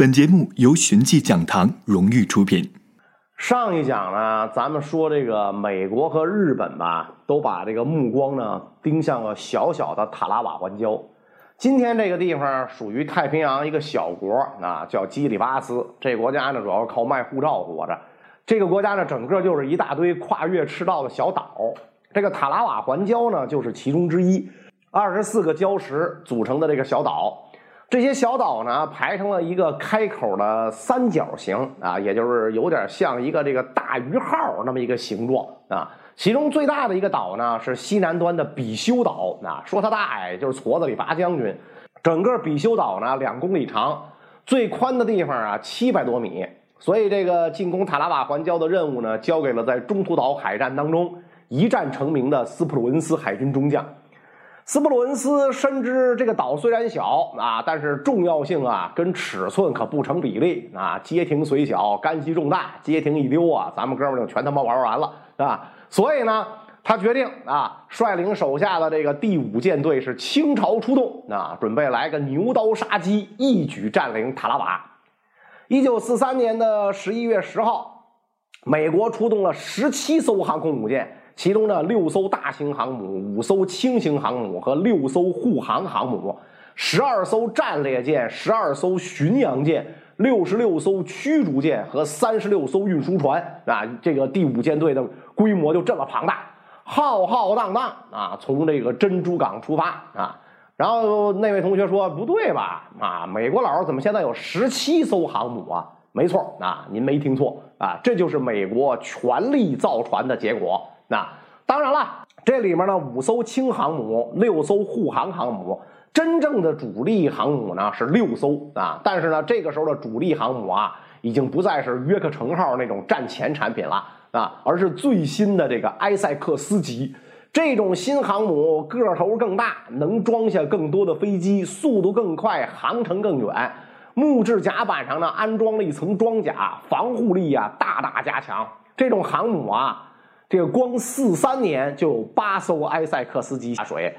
本节目由寻迹讲堂荣誉出品。上一讲呢，咱们说这个美国和日本吧，都把这个目光呢盯向了小小的塔拉瓦环礁。今天这个地方属于太平洋一个小国啊，叫基里巴斯。这国家呢，主要靠卖护照活着。这个国家呢，整个就是一大堆跨越赤道的小岛。这个塔拉瓦环礁呢，就是其中之一，二十四个礁石组成的这个小岛。这些小岛呢排成了一个开口的三角形啊，也就是有点像一个这个大鱼号那么一个形状啊。其中最大的一个岛呢是西南端的比修岛啊，说它大哎，就是矬子里拔将军。整个比修岛呢两公里长，最宽的地方啊七百多米。所以这个进攻塔拉瓦环礁的任务呢，交给了在中途岛海战当中一战成名的斯普鲁恩斯海军中将。斯普鲁恩斯深知这个岛虽然小啊，但是重要性啊跟尺寸可不成比例啊。街亭虽小，干系重大，街亭一丢啊，咱们哥们就全他妈玩完了，是吧？所以呢，他决定啊，率领手下的这个第五舰队是倾巢出动啊，准备来个牛刀杀鸡，一举占领塔拉瓦。一九四三年的十一月十号，美国出动了十七艘航空母舰。其中呢，六艘大型航母、五艘轻型航母和六艘护航航母，十二艘战列舰、十二艘巡洋舰、六十六艘驱逐舰和三十六艘运输船啊，这个第五舰队的规模就这么庞大，浩浩荡荡啊，从这个珍珠港出发啊。然后那位同学说：“不对吧？啊，美国佬怎么现在有十七艘航母啊？”没错啊，您没听错啊，这就是美国全力造船的结果。那当然了，这里面呢五艘轻航母，六艘护航航母，真正的主力航母呢是六艘啊。但是呢，这个时候的主力航母啊，已经不再是约克城号那种战前产品了啊，而是最新的这个埃塞克斯级这种新航母，个头更大，能装下更多的飞机，速度更快，航程更远。木质甲板上呢安装了一层装甲，防护力啊大大加强。这种航母啊。这个光四三年就有八艘埃塞克斯级下水，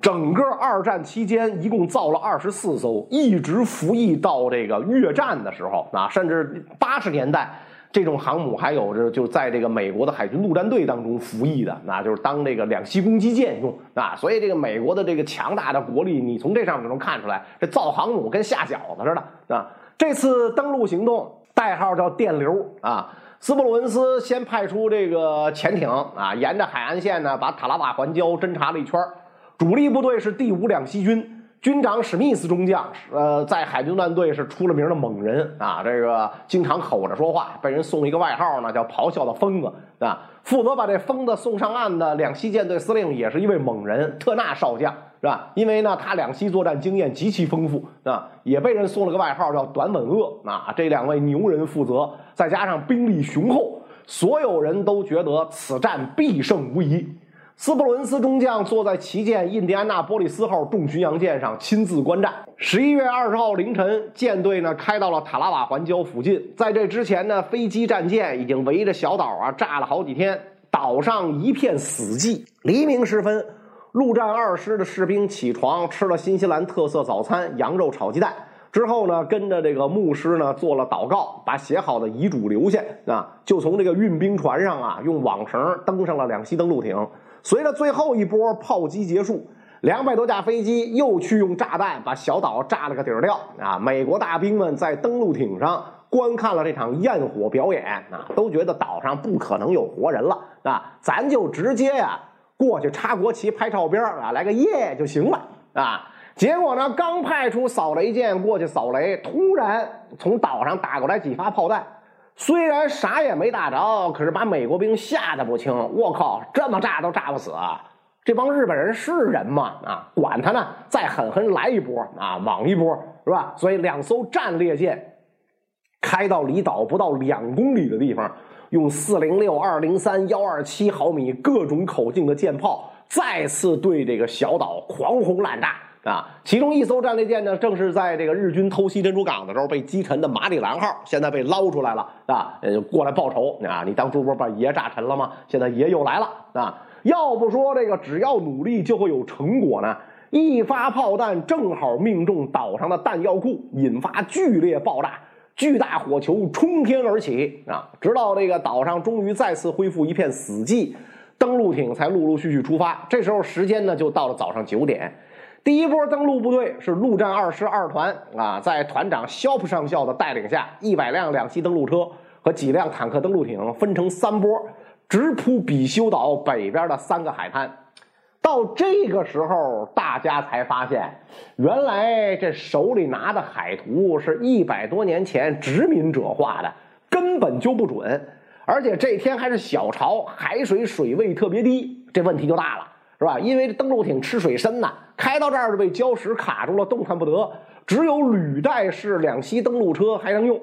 整个二战期间一共造了二十四艘，一直服役到这个越战的时候啊，甚至八十年代这种航母还有着就在这个美国的海军陆战队当中服役的，那就是当这个两栖攻击舰用啊。所以这个美国的这个强大的国力，你从这上面就能看出来，这造航母跟下饺子似的啊。这次登陆行动代号叫电流啊。斯布鲁恩斯先派出这个潜艇啊，沿着海岸线呢，把塔拉瓦环礁侦察了一圈主力部队是第五两栖军，军长史密斯中将，呃，在海军战队是出了名的猛人啊，这个经常吼着说话，被人送一个外号呢，叫“咆哮的疯子”啊。负责把这疯子送上岸的两栖舰队司令也是一位猛人，特纳少将。是吧？因为呢，他两栖作战经验极其丰富啊，也被人送了个外号叫“短吻鳄”啊。这两位牛人负责，再加上兵力雄厚，所有人都觉得此战必胜无疑。斯普伦斯中将坐在旗舰“印第安纳波利斯号”重巡洋舰上亲自观战。十一月二十号凌晨，舰队呢开到了塔拉瓦环礁附近。在这之前呢，飞机战舰已经围着小岛啊炸了好几天，岛上一片死寂。黎明时分。陆战二师的士兵起床，吃了新西兰特色早餐——羊肉炒鸡蛋。之后呢，跟着这个牧师呢做了祷告，把写好的遗嘱留下啊，就从这个运兵船上啊，用网绳登上了两栖登陆艇。随着最后一波炮击结束，两百多架飞机又去用炸弹把小岛炸了个底儿掉啊！美国大兵们在登陆艇上观看了这场焰火表演啊，都觉得岛上不可能有活人了啊，咱就直接呀。过去插国旗、拍照片啊，来个耶就行了啊！结果呢，刚派出扫雷舰过去扫雷，突然从岛上打过来几发炮弹，虽然啥也没打着，可是把美国兵吓得不轻。我靠，这么炸都炸不死啊！这帮日本人是人吗？啊，管他呢，再狠狠来一波啊，莽一波是吧？所以两艘战列舰开到离岛不到两公里的地方。用四零六、二零三、幺二七毫米各种口径的舰炮，再次对这个小岛狂轰滥炸啊！其中一艘战列舰呢，正是在这个日军偷袭珍珠港的时候被击沉的马里兰号，现在被捞出来了啊！呃，过来报仇啊！你当初不是把爷炸沉了吗？现在爷又来了啊！要不说这个只要努力就会有成果呢？一发炮弹正好命中岛上的弹药库，引发剧烈爆炸，巨大火球冲天而起啊！直到这个岛上终于再次恢复一片死寂，登陆艇才陆陆续续出发。这时候时间呢，就到了早上九点。第一波登陆部队是陆战二师二团啊，在团长肖普上校的带领下，一百辆两栖登陆车和几辆坦克登陆艇分成三波，直扑比修岛北边的三个海滩。到这个时候，大家才发现，原来这手里拿的海图是一百多年前殖民者画的，根本就不准。而且这天还是小潮，海水水位特别低，这问题就大了，是吧？因为登陆艇吃水深呐，开到这儿就被礁石卡住了，动弹不得。只有履带式两栖登陆车还能用。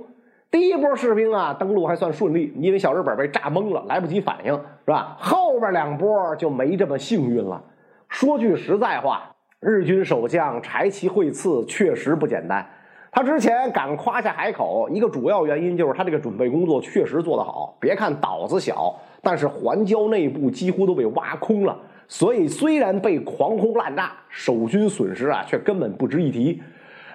第一波士兵啊，登陆还算顺利，因为小日本被炸懵了，来不及反应，是吧？后边两波就没这么幸运了。说句实在话，日军守将柴崎惠次确实不简单。他之前敢夸下海口，一个主要原因就是他这个准备工作确实做得好。别看岛子小，但是环礁内部几乎都被挖空了，所以虽然被狂轰滥炸，守军损失啊却根本不值一提。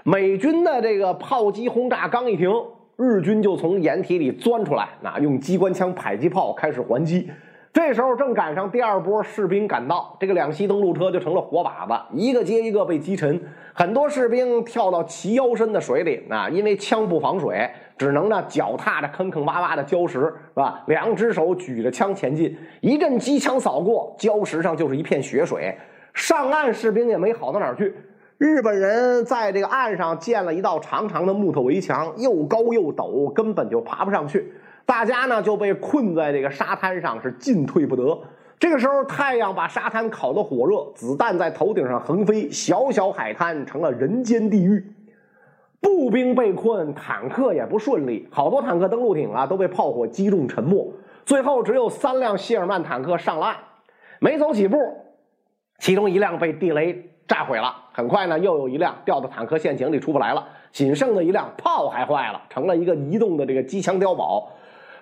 美军的这个炮击轰炸刚一停，日军就从掩体里钻出来，那用机关枪、迫击炮开始还击。这时候正赶上第二波士兵赶到，这个两栖登陆车就成了活靶子，一个接一个被击沉。很多士兵跳到齐腰深的水里，啊，因为枪不防水，只能呢脚踏着坑坑洼洼的礁石，是吧？两只手举着枪前进，一阵机枪扫过，礁石上就是一片血水。上岸士兵也没好到哪儿去，日本人在这个岸上建了一道长长的木头围墙，又高又陡，根本就爬不上去。大家呢就被困在这个沙滩上，是进退不得。这个时候，太阳把沙滩烤得火热，子弹在头顶上横飞，小小海滩成了人间地狱。步兵被困，坦克也不顺利，好多坦克登陆艇啊都被炮火击中沉没。最后只有三辆谢尔曼坦克上了岸，没走几步，其中一辆被地雷炸毁了。很快呢，又有一辆掉到坦克陷阱里出不来了，仅剩的一辆炮还坏了，成了一个移动的这个机枪碉堡。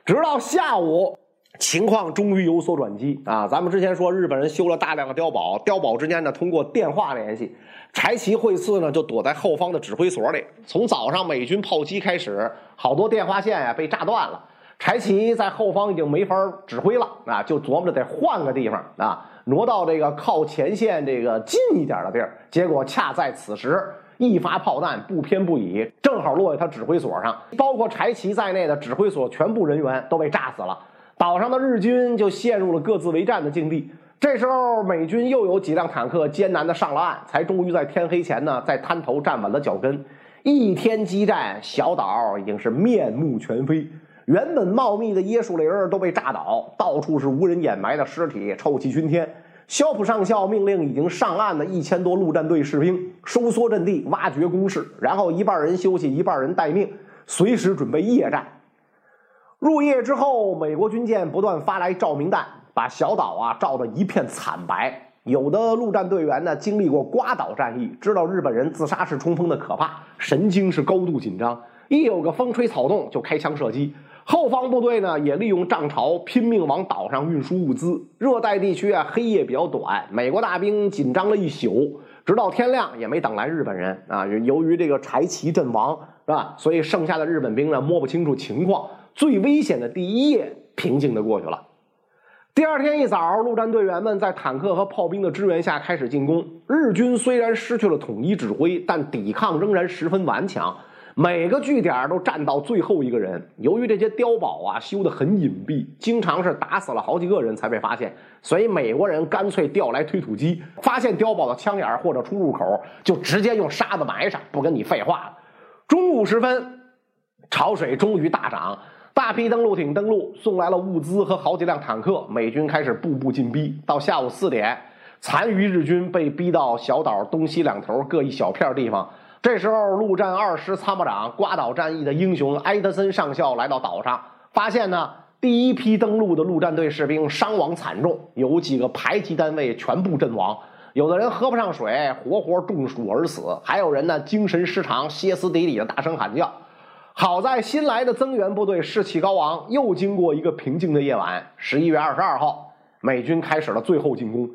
直到下午，情况终于有所转机啊！咱们之前说日本人修了大量的碉堡，碉堡之间呢通过电话联系，柴崎惠次呢就躲在后方的指挥所里。从早上美军炮击开始，好多电话线呀被炸断了，柴崎在后方已经没法指挥了啊，就琢磨着得换个地方啊，挪到这个靠前线这个近一点的地儿。结果恰在此时。一发炮弹不偏不倚，正好落在他指挥所上，包括柴崎在内的指挥所全部人员都被炸死了。岛上的日军就陷入了各自为战的境地。这时候，美军又有几辆坦克艰难的上了岸，才终于在天黑前呢，在滩头站稳了脚跟。一天激战，小岛已经是面目全非，原本茂密的椰树林都被炸倒，到处是无人掩埋的尸体，臭气熏天。肖普上校命令已经上岸的一千多陆战队士兵收缩阵地，挖掘工事，然后一半人休息，一半人待命，随时准备夜战。入夜之后，美国军舰不断发来照明弹，把小岛啊照得一片惨白。有的陆战队员呢，经历过瓜岛战役，知道日本人自杀式冲锋的可怕，神经是高度紧张，一有个风吹草动就开枪射击。后方部队呢，也利用涨潮拼命往岛上运输物资。热带地区啊，黑夜比较短，美国大兵紧张了一宿，直到天亮也没等来日本人啊。由于这个柴崎阵亡，是吧？所以剩下的日本兵呢，摸不清楚情况。最危险的第一夜平静的过去了。第二天一早，陆战队员们在坦克和炮兵的支援下开始进攻。日军虽然失去了统一指挥，但抵抗仍然十分顽强。每个据点都站到最后一个人。由于这些碉堡啊修得很隐蔽，经常是打死了好几个人才被发现，所以美国人干脆调来推土机，发现碉堡的枪眼或者出入口，就直接用沙子埋上，不跟你废话了。中午时分，潮水终于大涨，大批登陆艇登陆，送来了物资和好几辆坦克。美军开始步步进逼。到下午四点，残余日军被逼到小岛东西两头各一小片地方。这时候，陆战二师参谋长瓜岛战役的英雄埃德森上校来到岛上，发现呢，第一批登陆的陆战队士兵伤亡惨重，有几个排级单位全部阵亡，有的人喝不上水，活活中暑而死，还有人呢精神失常，歇斯底里的大声喊叫。好在新来的增援部队士气高昂，又经过一个平静的夜晚，十一月二十二号，美军开始了最后进攻。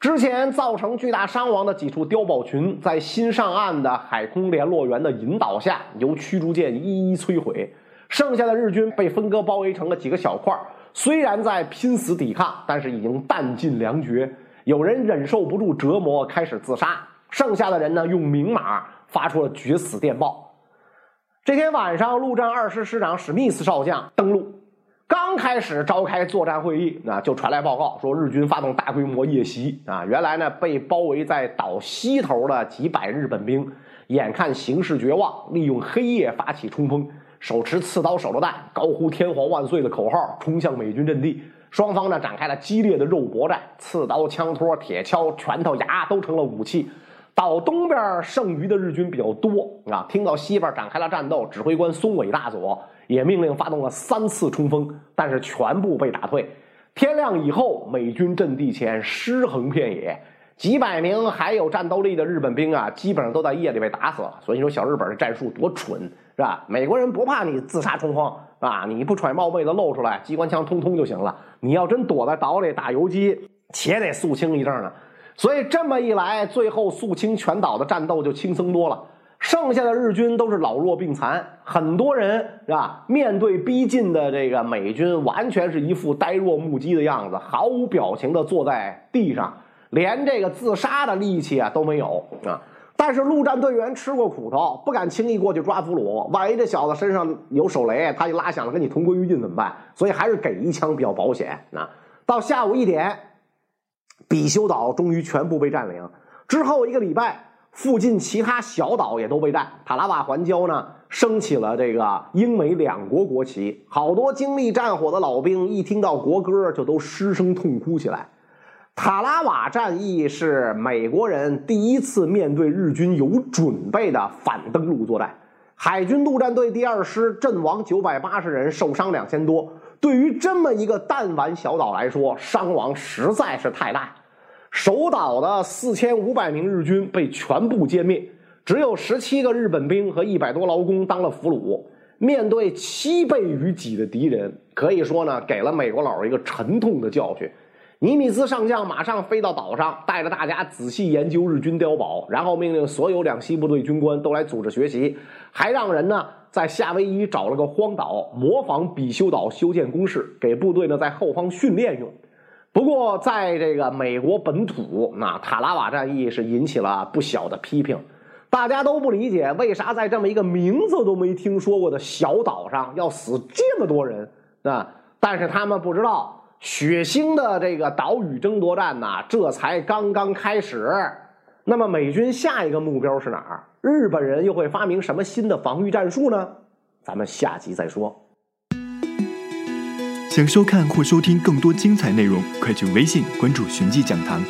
之前造成巨大伤亡的几处碉堡群，在新上岸的海空联络员的引导下，由驱逐舰一一摧毁。剩下的日军被分割包围成了几个小块虽然在拼死抵抗，但是已经弹尽粮绝。有人忍受不住折磨，开始自杀；剩下的人呢，用明码发出了绝死电报。这天晚上，陆战二师师长史密斯少将登陆，刚开始召开作战会议，啊，就传来报告说日军发动大规模夜袭啊！原来呢，被包围在岛西头的几百日本兵，眼看形势绝望，利用黑夜发起冲锋。手持刺刀手榴弹，高呼“天皇万岁”的口号，冲向美军阵地。双方呢展开了激烈的肉搏战，刺刀、枪托、铁锹、拳头、牙都成了武器。岛东边剩余的日军比较多啊，听到西边展开了战斗，指挥官松尾大佐也命令发动了三次冲锋，但是。全部被打退。天亮以后，美军阵地前尸横遍野。几百名还有战斗力的日本兵啊，基本上都在夜里被打死了。所以说，小日本的战术多蠢，是吧？美国人不怕你自杀冲锋啊，你不揣冒昧的露出来，机关枪通通就行了。你要真躲在岛里打游击，且得肃清一阵呢。所以这么一来，最后肃清全岛的战斗就轻松多了。剩下的日军都是老弱病残，很多人是吧？面对逼近的这个美军，完全是一副呆若木鸡的样子，毫无表情的坐在地上。连这个自杀的力气啊都没有啊！但是陆战队员吃过苦头，不敢轻易过去抓俘虏。万一这小子身上有手雷，他一拉响了跟你同归于尽怎么办？所以还是给一枪比较保险啊！到下午一点，比修岛终于全部被占领。之后一个礼拜，附近其他小岛也都被占。塔拉瓦环礁呢，升起了这个英美两国国旗。好多经历战火的老兵一听到国歌，就都失声痛哭起来。塔拉瓦战役是美国人第一次面对日军有准备的反登陆作战，海军陆战队第二师阵亡九百八十人，受伤两千多。对于这么一个弹丸小岛来说，伤亡实在是太大。守岛的四千五百名日军被全部歼灭，只有十七个日本兵和一百多劳工当了俘虏。面对七倍于己的敌人，可以说呢，给了美国佬一个沉痛的教训。尼米兹上将马上飞到岛上，带着大家仔细研究日军碉堡，然后命令所有两栖部队军官都来组织学习，还让人呢在夏威夷找了个荒岛，模仿比修岛修建工事，给部队呢在后方训练用。不过，在这个美国本土，那塔拉瓦战役是引起了不小的批评，大家都不理解为啥在这么一个名字都没听说过的小岛上要死这么多人啊！但是他们不知道。血腥的这个岛屿争夺战呐，这才刚刚开始。那么，美军下一个目标是哪儿？日本人又会发明什么新的防御战术呢？咱们下集再说。想收看或收听更多精彩内容，快去微信关注“寻迹讲堂”。